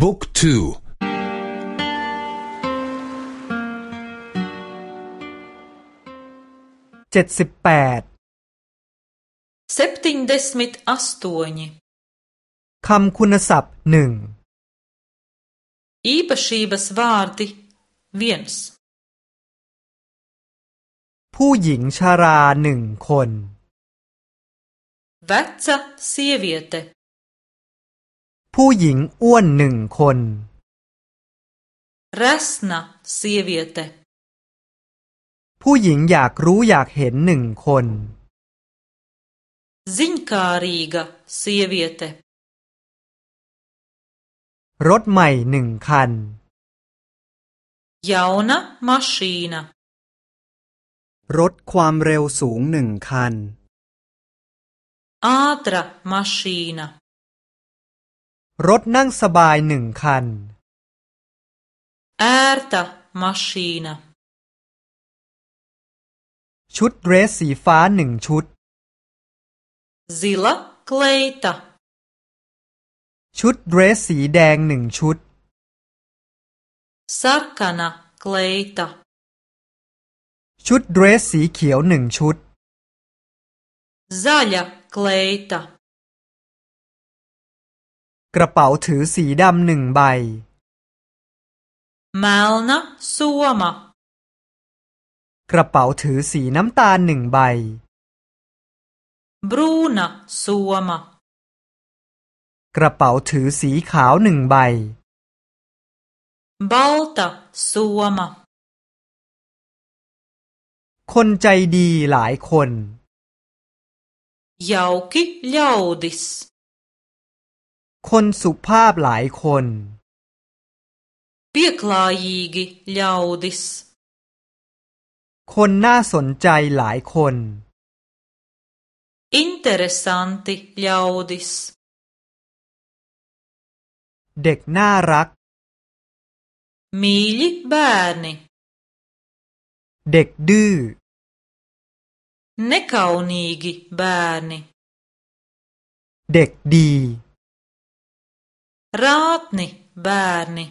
บุ๊กทูเจ็ดสิบแปด septiņdesmit astoņi คำคุณศัพท์หนึ่ง īpašības vārdi viens ผู้หญิงชาราหนึ่งคน veca sieviete ผู้หญิงอ้วนหนึ่งคน resna sieviete ผู้หญิงอยากรู้อยากเห็นหนึ่งคน ziņkārīga sieviete รถใหม่หนึ่งคัน jauna mašīna รถความเร็วสูงหนึ่งคัน ātra mašīna รถนั่งสบายหนึ่งคัน ērta mašīna ชุดเดรสสีฟ้าหนึ่งชุด zila kleita ชุดเดรสสีแดงหนึ่งชุด sarkana kleita ชุดเดรสสีเขียวหนึ่งชุด zaļa kleita กระเป๋าถือสีดำหนึ่งใบ melna soma กระเป๋าถือสีน้ำตาลหนึ่งใบ brūna soma กระเป๋าถือสีขาวหนึ่งใบ balta soma คนใจดีหลายคน jauki ļaudis คนสุภาพหลายคน pieklājīgi ļaudis คนน่าสนใจหลายคน interesanti ļaudis เด็กน่ารัก mīļi bērni เด็กดื้อ nekaunīgi bērni เด็กดี rātni bērni